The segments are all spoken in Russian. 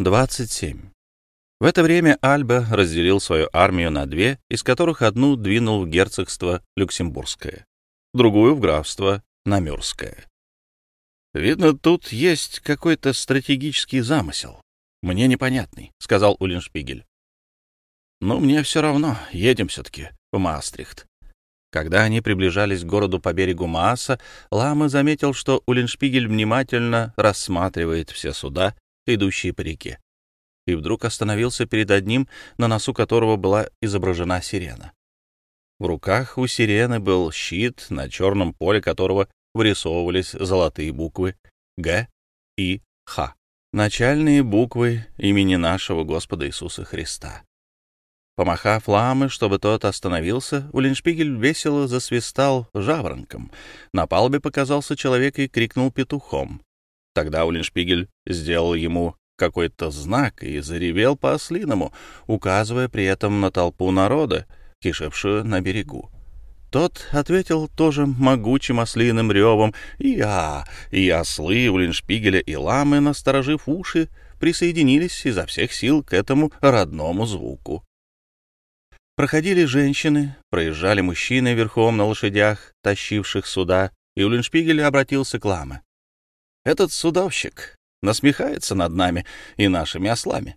27. В это время Альба разделил свою армию на две, из которых одну двинул в герцогство Люксембургское, другую — в графство Намюрское. «Видно, тут есть какой-то стратегический замысел. Мне непонятный», — сказал Уллиншпигель. «Ну, мне все равно. Едем все-таки в Маастрихт». Когда они приближались к городу по берегу Мааса, Лама заметил, что Уллиншпигель внимательно рассматривает все суда, идущие по реке и вдруг остановился перед одним, на носу которого была изображена сирена. В руках у сирены был щит, на черном поле которого вырисовывались золотые буквы «Г» и «Х», начальные буквы имени нашего Господа Иисуса Христа. Помахав ламы, чтобы тот остановился, Уллиншпигель весело засвистал жаворонком. На палубе показался человек и крикнул петухом. Тогда Уллиншпигель сделал ему какой-то знак и заревел по-ослиному, указывая при этом на толпу народа, кишевшую на берегу. Тот ответил тоже могучим ослиным ревом, и а, и ослы Улиншпигеля и ламы, насторожив уши, присоединились изо всех сил к этому родному звуку. Проходили женщины, проезжали мужчины верхом на лошадях, тащивших суда, и Улиншпигель обратился к ламе. «Этот судовщик, насмехается над нами и нашими ослами.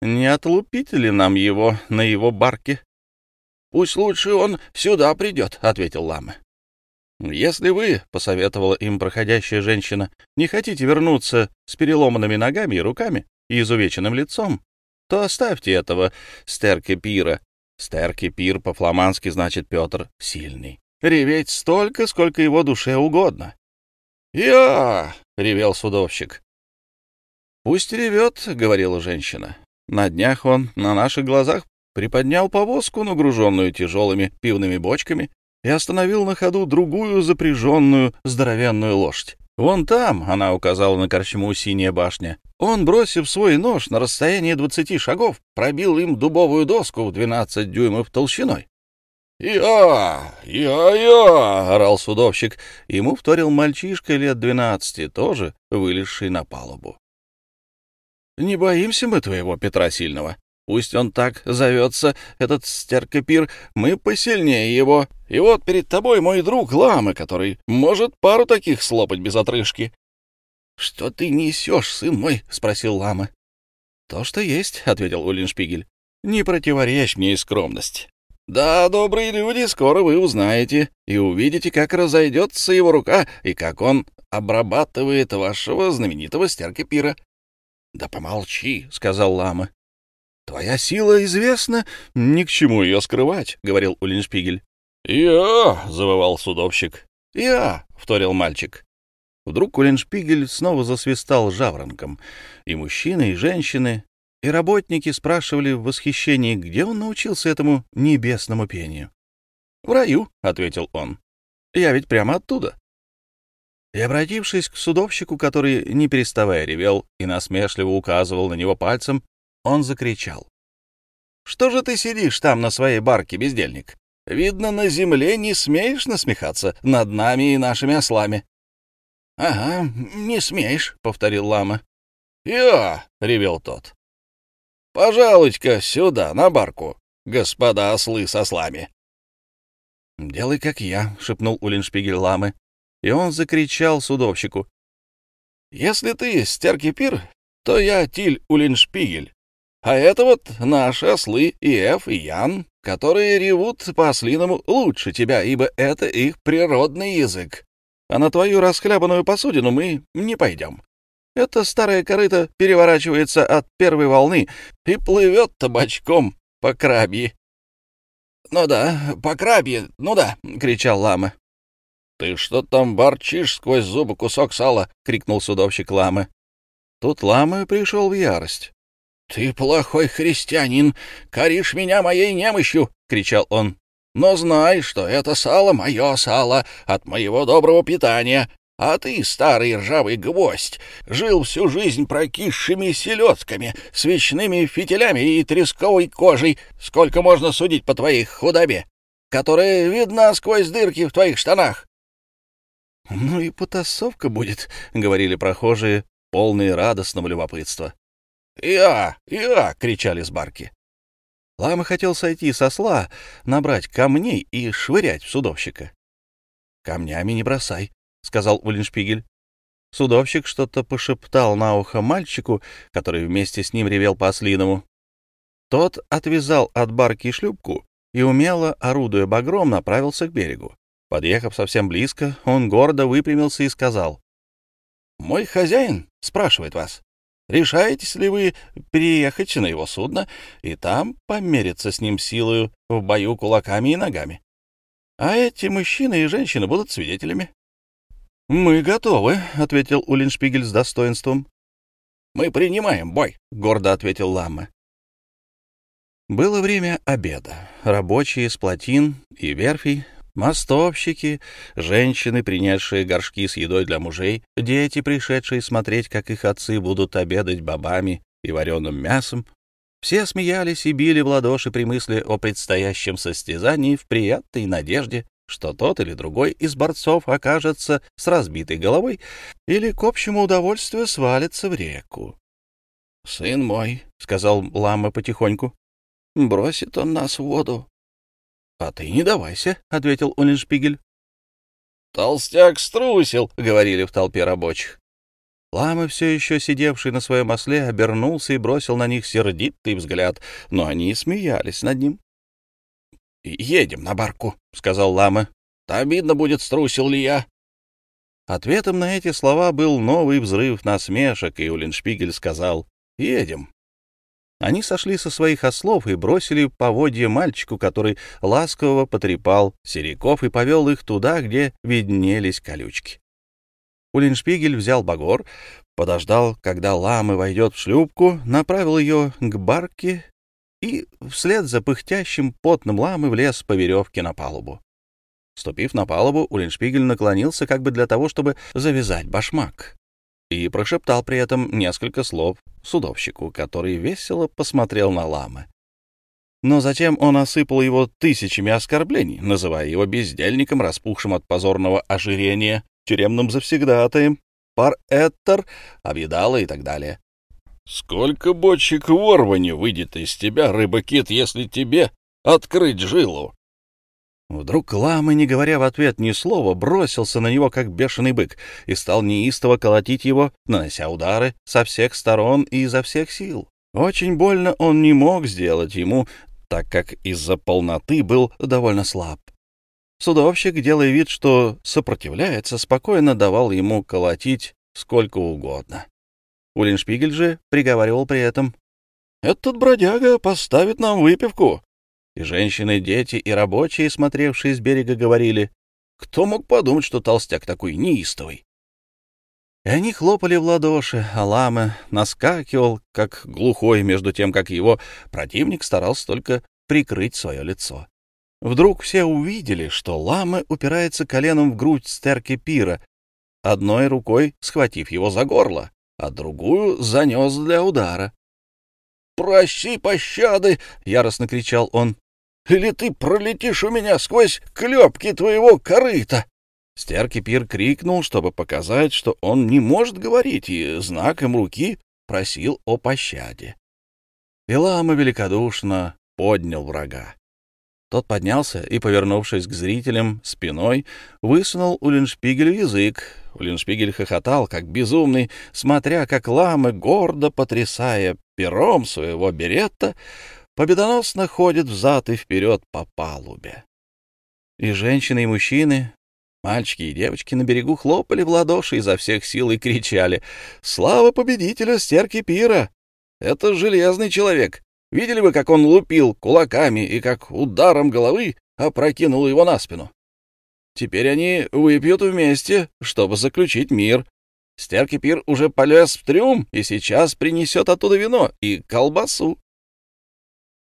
Не отлупить ли нам его на его барке? — Пусть лучше он сюда придет, — ответил Лама. — Если вы, — посоветовала им проходящая женщина, — не хотите вернуться с переломанными ногами и руками и изувеченным лицом, то оставьте этого Стерке Пира. Стерке Пир по-фламандски значит Петр Сильный. Реветь столько, сколько его душе угодно. «Я!» — ревел судовщик. «Пусть ревет», — говорила женщина. На днях он на наших глазах приподнял повозку, нагруженную тяжелыми пивными бочками, и остановил на ходу другую запряженную здоровенную лошадь. «Вон там», — она указала на корчму «Синяя башня», он, бросив свой нож на расстоянии двадцати шагов, пробил им дубовую доску в двенадцать дюймов толщиной. «Я! Я-я!» — орал судовщик. Ему вторил мальчишка лет двенадцати, тоже вылезший на палубу. Не боимся мы твоего Петра Сильного. Пусть он так зовется, этот стеркопир, мы посильнее его. И вот перед тобой мой друг Ламы, который может пару таких слопать без отрыжки. — Что ты несешь, сын мой? — спросил Лама. — То, что есть, — ответил Уллиншпигель. — Не противоречь мне и скромность. Да, добрые люди, скоро вы узнаете и увидите, как разойдется его рука и как он обрабатывает вашего знаменитого стеркопира. — Да помолчи, — сказал лама. — Твоя сила известна, ни к чему ее скрывать, — говорил Уллиншпигель. — Я, — завывал судовщик. — Я, — вторил мальчик. Вдруг Уллиншпигель снова засвистал жаворонком, и мужчины, и женщины, и работники спрашивали в восхищении, где он научился этому небесному пению. — В раю, — ответил он. — Я ведь прямо оттуда. И, обратившись к судовщику, который, не переставая, ревел и насмешливо указывал на него пальцем, он закричал. — Что же ты сидишь там на своей барке, бездельник? Видно, на земле не смеешь насмехаться над нами и нашими ослами. — Ага, не смеешь, — повторил лама. — Я, — ревел тот. — Пожалуйте-ка сюда, на барку, господа ослы с ослами. — Делай, как я, — шепнул Улиншпигель ламы и он закричал судовщику. «Если ты стеркипир, то я Тиль Улиншпигель, а это вот наши ослы Иэф и Ян, которые ревут по-ослиному лучше тебя, ибо это их природный язык. А на твою расхлябанную посудину мы не пойдем. Это старая корыта переворачивается от первой волны и плывет табачком по крабье. — Ну да, по крабье, ну да, — кричал лама. «Ты что там борчишь сквозь зубы кусок сала?» — крикнул судовщик Ламы. Тут Ламы пришел в ярость. «Ты плохой христианин, коришь меня моей немощью!» — кричал он. «Но знай, что это сало — мое сало, от моего доброго питания, а ты, старый ржавый гвоздь, жил всю жизнь прокисшими селедками, свечными фитилями и тресковой кожей. Сколько можно судить по твоей худобе, которая видна сквозь дырки в твоих штанах? «Ну и потасовка будет», — говорили прохожие, полные радостного любопытства. «Я! Я!» — кричали с барки. Лама хотел сойти со сла, набрать камней и швырять в судовщика. «Камнями не бросай», — сказал Уллиншпигель. Судовщик что-то пошептал на ухо мальчику, который вместе с ним ревел по-ослиному. Тот отвязал от барки шлюпку и, умело орудуя багром, направился к берегу. Подъехав совсем близко, он гордо выпрямился и сказал. «Мой хозяин спрашивает вас, решаетесь ли вы переехать на его судно и там помериться с ним силою в бою кулаками и ногами? А эти мужчины и женщины будут свидетелями. «Мы готовы», — ответил Уллиншпигель с достоинством. «Мы принимаем бой», — гордо ответил Ламме. Было время обеда. Рабочие с плотин и верфей, мостовщики, женщины, принесшие горшки с едой для мужей, дети, пришедшие смотреть, как их отцы будут обедать бобами и вареным мясом, все смеялись и били в ладоши при мысли о предстоящем состязании в приятной надежде, что тот или другой из борцов окажется с разбитой головой или к общему удовольствию свалится в реку. — Сын мой, — сказал лама потихоньку, — бросит он нас в воду. — А ты не давайся, — ответил Уллиншпигель. — Толстяк струсил, — говорили в толпе рабочих. Лама, все еще сидевший на своем осле, обернулся и бросил на них сердитый взгляд, но они смеялись над ним. — Едем на барку, — сказал лама. — Там видно будет, струсил ли я. Ответом на эти слова был новый взрыв насмешек, и Уллиншпигель сказал «Едем». Они сошли со своих ослов и бросили поводья мальчику, который ласково потрепал сериков и повел их туда, где виднелись колючки. Уллиншпигель взял багор, подождал, когда ламы войдет в шлюпку, направил ее к барке и вслед за пыхтящим потным ламы влез по веревке на палубу. Ступив на палубу, Уллиншпигель наклонился как бы для того, чтобы завязать башмак, и прошептал при этом несколько слов судовщику, который весело посмотрел на ламы. Но затем он осыпал его тысячами оскорблений, называя его бездельником, распухшим от позорного ожирения, тюремным завсегдатаем, пар Эттер, объедала и так далее. Сколько бочек ворвани выйдет из тебя, рыба-кит, если тебе открыть жилу? Вдруг Лама, не говоря в ответ ни слова, бросился на него, как бешеный бык, и стал неистово колотить его, нанося удары со всех сторон и изо всех сил. Очень больно он не мог сделать ему, так как из-за полноты был довольно слаб. Судовщик, делая вид, что сопротивляется, спокойно давал ему колотить сколько угодно. Уллиншпигель же приговаривал при этом. «Этот бродяга поставит нам выпивку». И женщины, дети и рабочие, смотревшие с берега, говорили, «Кто мог подумать, что толстяк такой неистовый?» И они хлопали в ладоши, а лама наскакивал, как глухой, между тем, как его противник старался только прикрыть свое лицо. Вдруг все увидели, что лама упирается коленом в грудь стерки пира, одной рукой схватив его за горло, а другую занес для удара. «Проси пощады!» — яростно кричал он. «Или ты пролетишь у меня сквозь клепки твоего корыта!» Стеркипир крикнул, чтобы показать, что он не может говорить, и знаком руки просил о пощаде. Илама великодушно поднял врага. Тот поднялся и, повернувшись к зрителям спиной, высунул Уллиншпигелю язык. Уллиншпигель хохотал, как безумный, смотря, как ламы, гордо потрясая пером своего берета, победоносно ходят взад и вперед по палубе. И женщины, и мужчины, мальчики и девочки на берегу хлопали в ладоши изо всех сил и кричали «Слава победителю стерки пира! Это железный человек! Видели вы, как он лупил кулаками и как ударом головы опрокинул его на спину? Теперь они выпьют вместе, чтобы заключить мир. Стерки пир уже полез в трюм и сейчас принесет оттуда вино и колбасу.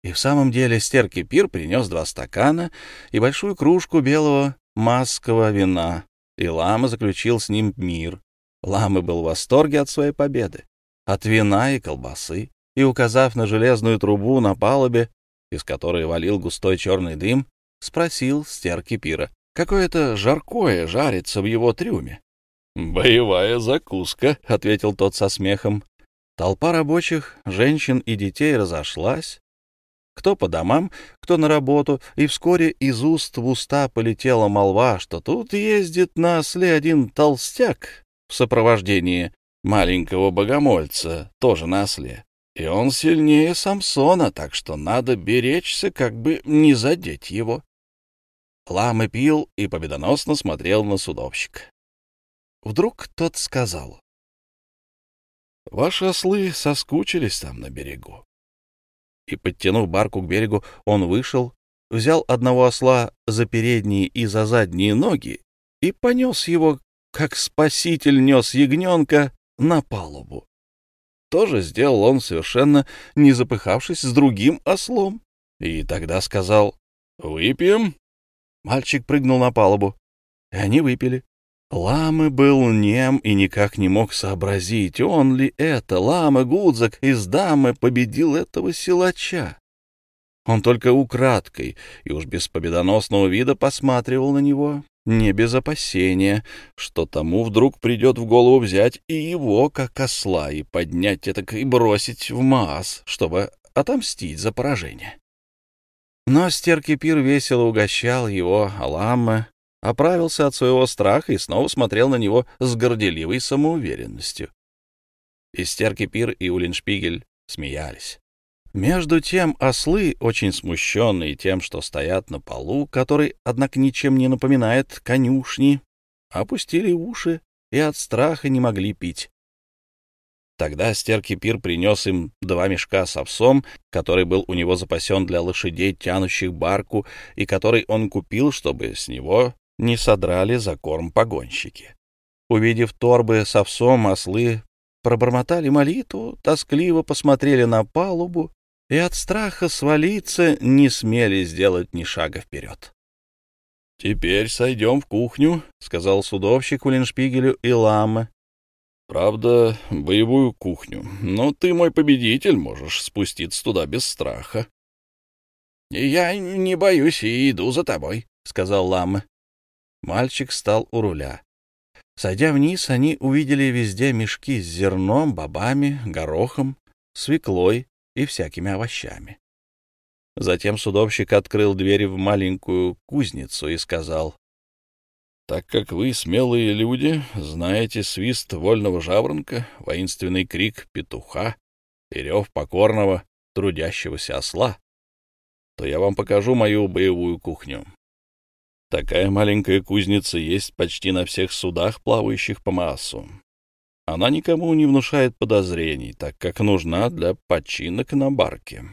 И в самом деле Стерки пир принес два стакана и большую кружку белого масского вина, и Лама заключил с ним мир. Лама был в восторге от своей победы, от вина и колбасы и, указав на железную трубу на палубе, из которой валил густой черный дым, спросил стерки пира. Какое-то жаркое жарится в его трюме. «Боевая закуска», — ответил тот со смехом. Толпа рабочих, женщин и детей разошлась, кто по домам, кто на работу, и вскоре из уст в уста полетела молва, что тут ездит на осле один толстяк в сопровождении маленького богомольца, тоже на осле. И он сильнее Самсона, так что надо беречься, как бы не задеть его. Лама пил и победоносно смотрел на судовщика. Вдруг тот сказал. — Ваши ослы соскучились там на берегу и, подтянув барку к берегу, он вышел, взял одного осла за передние и за задние ноги и понес его, как спаситель нес ягненка, на палубу. Тоже сделал он совершенно не запыхавшись с другим ослом. И тогда сказал «Выпьем». Мальчик прыгнул на палубу, и они выпили. Ламы был нем и никак не мог сообразить, он ли это, Лама Гудзак из дамы победил этого силача. Он только украдкой и уж без победоносного вида посматривал на него, не без опасения, что тому вдруг придет в голову взять и его, как осла, и поднять это и бросить в Маас, чтобы отомстить за поражение. Но Стеркипир весело угощал его, а Ламма оправился от своего страха и снова смотрел на него с горделивой самоуверенностью. Истерки Пир и Улиншпигель смеялись. Между тем ослы, очень смущенные тем, что стоят на полу, который, однако, ничем не напоминает конюшни, опустили уши и от страха не могли пить. Тогда Стерки Пир принес им два мешка с овсом, который был у него запасен для лошадей, тянущих барку, и который он купил, чтобы с него не содрали за корм погонщики. Увидев торбы с овсом, ослы пробормотали молитву, тоскливо посмотрели на палубу и от страха свалиться не смели сделать ни шага вперед. — Теперь сойдем в кухню, — сказал судовщик Уллиншпигелю и Ламе. — Правда, боевую кухню, но ты, мой победитель, можешь спуститься туда без страха. — Я не боюсь и иду за тобой, — сказал Ламе. Мальчик стал у руля. Сойдя вниз, они увидели везде мешки с зерном, бобами, горохом, свеклой и всякими овощами. Затем судовщик открыл дверь в маленькую кузницу и сказал, «Так как вы, смелые люди, знаете свист вольного жаворонка, воинственный крик петуха и рев покорного, трудящегося осла, то я вам покажу мою боевую кухню. Такая маленькая кузница есть почти на всех судах, плавающих по Маасу. Она никому не внушает подозрений, так как нужна для починок на барке.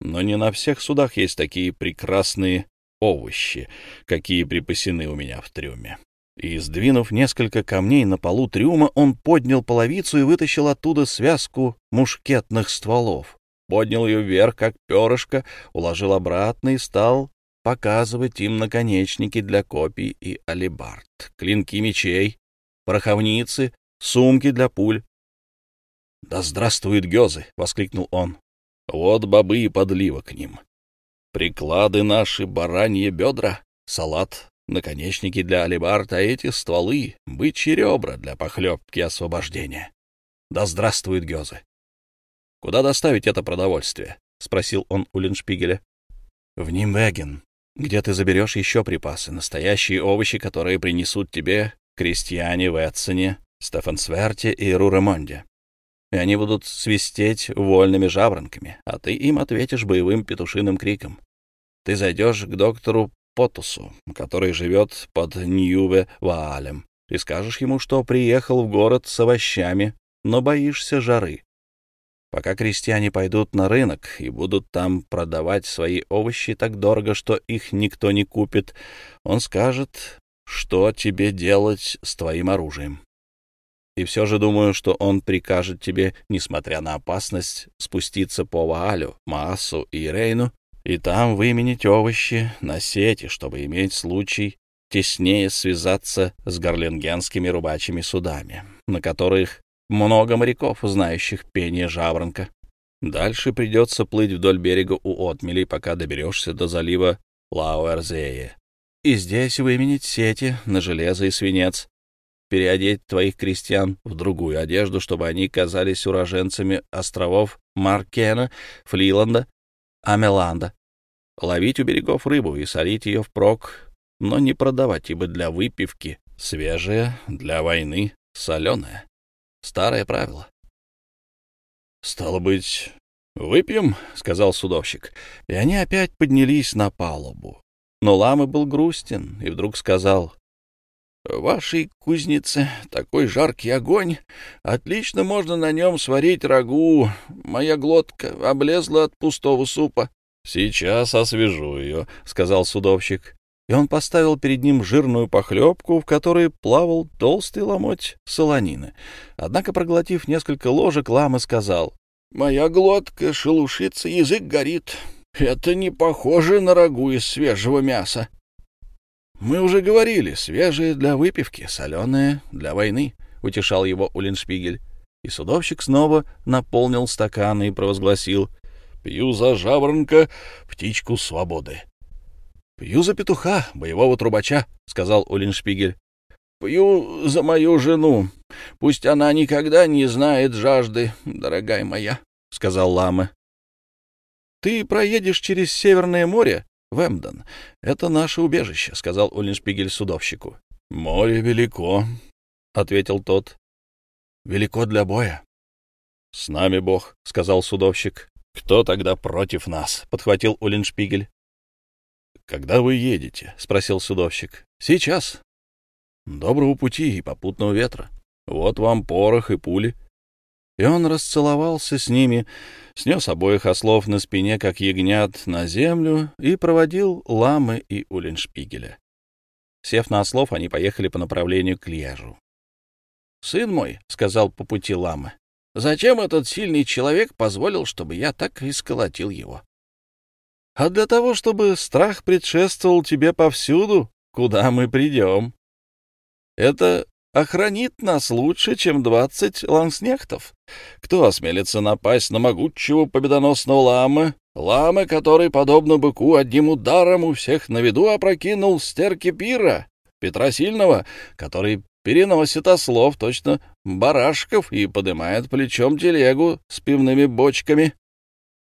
Но не на всех судах есть такие прекрасные овощи, какие припасены у меня в трюме. И, сдвинув несколько камней на полу трюма, он поднял половицу и вытащил оттуда связку мушкетных стволов. Поднял ее вверх, как перышко, уложил обратно и стал показывать им наконечники для копий и алебард, клинки мечей, пороховницы, сумки для пуль. «Да здравствуют гёзы!» — воскликнул он. «Вот бобы и подлива к ним. Приклады наши, бараньи бедра, салат, наконечники для алебард, а эти стволы — бычьи ребра для похлебки освобождения. Да здравствуют гёзы!» «Куда доставить это продовольствие?» — спросил он у Леншпигеля. «В Нимвеген», где ты заберешь еще припасы, настоящие овощи, которые принесут тебе крестьяне в Эдсоне, Стефансверте и Руремонде. И они будут свистеть вольными жаворонками, а ты им ответишь боевым петушиным криком. Ты зайдешь к доктору Потусу, который живет под Ньюве-Ваалем, и скажешь ему, что приехал в город с овощами, но боишься жары. Пока крестьяне пойдут на рынок и будут там продавать свои овощи так дорого, что их никто не купит, он скажет, что тебе делать с твоим оружием. И все же думаю, что он прикажет тебе, несмотря на опасность, спуститься по Ваалю, Маасу и Рейну и там выменить овощи на сети, чтобы иметь случай теснее связаться с горлингенскими рубачими судами, на которых много моряков, знающих пение жаворонка. Дальше придется плыть вдоль берега у отмелей, пока доберешься до залива Лауэрзее. И здесь выменить сети на железо и свинец. Переодеть твоих крестьян в другую одежду, чтобы они казались уроженцами островов Маркена, Флиланда, Амеланда. Ловить у берегов рыбу и солить ее впрок, но не продавать, ибо для выпивки свежее, для войны соленое. Старое правило. — Стало быть, выпьем, — сказал судовщик, и они опять поднялись на палубу. Но Лама был грустен и вдруг сказал, — вашей кузнице такой жаркий огонь, отлично можно на нем сварить рагу. Моя глотка облезла от пустого супа. — Сейчас освежу ее, — сказал судовщик и он поставил перед ним жирную похлебку, в которой плавал толстый ломоть солонины. Однако, проглотив несколько ложек, лама сказал, «Моя глотка шелушится, язык горит. Это не похоже на рагу из свежего мяса». «Мы уже говорили, свежее для выпивки, соленое для войны», — утешал его Улиншпигель. И судовщик снова наполнил стаканы и провозгласил, «Пью за жаворонка птичку свободы». «Пью за петуха, боевого трубача», — сказал Улиншпигель. «Пью за мою жену. Пусть она никогда не знает жажды, дорогая моя», — сказал Лама. «Ты проедешь через Северное море, в Эмден. Это наше убежище», — сказал Улиншпигель судовщику. «Море велико», — ответил тот. «Велико для боя». «С нами Бог», — сказал судовщик. «Кто тогда против нас?» — подхватил Улиншпигель. «Когда вы едете?» — спросил судовщик. «Сейчас. Доброго пути и попутного ветра. Вот вам порох и пули». И он расцеловался с ними, снес обоих ослов на спине, как ягнят, на землю и проводил ламы и улиншпигеля. Сев на ослов, они поехали по направлению к Льежу. «Сын мой», — сказал по пути ламы, — «зачем этот сильный человек позволил, чтобы я так исколотил его?» а для того, чтобы страх предшествовал тебе повсюду, куда мы придем. Это охранит нас лучше, чем двадцать ланснехтов. Кто осмелится напасть на могучего победоносного ламы, ламы, который, подобно быку, одним ударом у всех на виду опрокинул стерки пира, Петра Сильного, который переносит ослов точно барашков и поднимает плечом телегу с пивными бочками.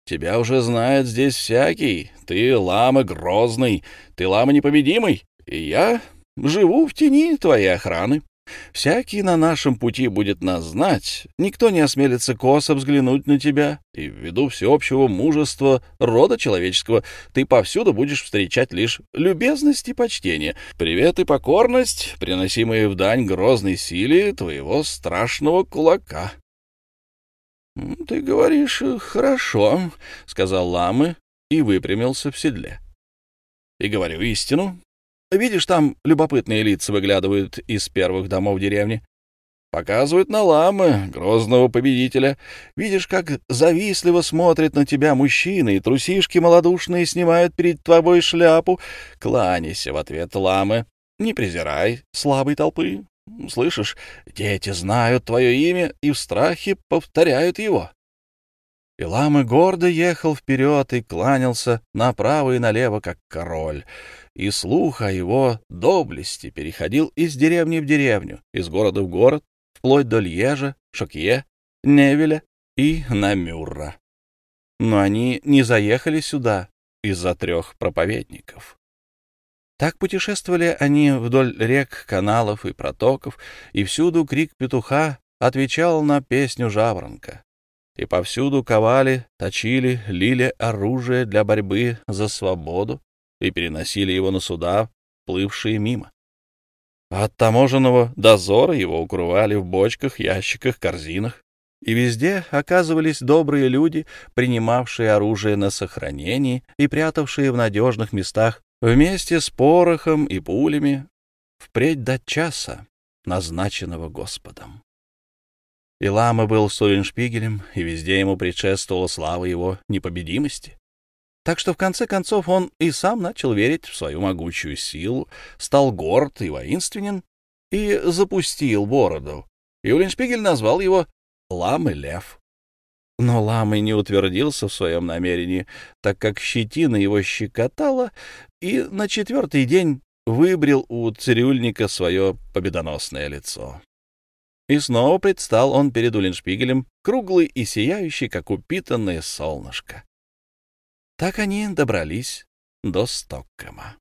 Тебя уже знает здесь всякий. Ты лама грозный, ты лама непобедимый, и я живу в тени твоей охраны. Всякий на нашем пути будет нас знать, никто не осмелится косо взглянуть на тебя, и ввиду всеобщего мужества рода человеческого ты повсюду будешь встречать лишь любезность и почтение, привет и покорность, приносимые в дань грозной силе твоего страшного кулака. — Ты говоришь э, хорошо, — сказал Ламы и выпрямился в седле. — И говорю истину. Видишь, там любопытные лица выглядывают из первых домов деревни. Показывают на Ламы, грозного победителя. Видишь, как завистливо смотрят на тебя мужчины, и трусишки малодушные снимают перед тобой шляпу. Кланяйся в ответ Ламы. Не презирай слабой толпы. Слышишь, дети знают твое имя и в страхе повторяют его. И гордо ехал вперед и кланялся направо и налево, как король, и слух о его доблести переходил из деревни в деревню, из города в город, вплоть до Льежа, Шокье, Невеля и Намюрра. Но они не заехали сюда из-за трех проповедников. Так путешествовали они вдоль рек, каналов и протоков, и всюду крик петуха отвечал на песню жаворонка. И повсюду ковали, точили, лили оружие для борьбы за свободу и переносили его на суда, плывшие мимо. От таможенного дозора его укрывали в бочках, ящиках, корзинах. И везде оказывались добрые люди, принимавшие оружие на сохранение и прятавшие в надежных местах вместе с порохом и пулями впредь до часа, назначенного Господом. И Лама был Сулиншпигелем, и везде ему предшествовала слава его непобедимости. Так что в конце концов он и сам начал верить в свою могучую силу, стал горд и воинственен, и запустил бороду. И Улиншпигель назвал его Ламы Лев. Но Ламы не утвердился в своем намерении, так как щетина его щекотала, и на четвертый день выбрил у цирюльника свое победоносное лицо. И снова предстал он перед Уллиншпигелем, круглый и сияющий, как упитанное солнышко. Так они добрались до Стоккома.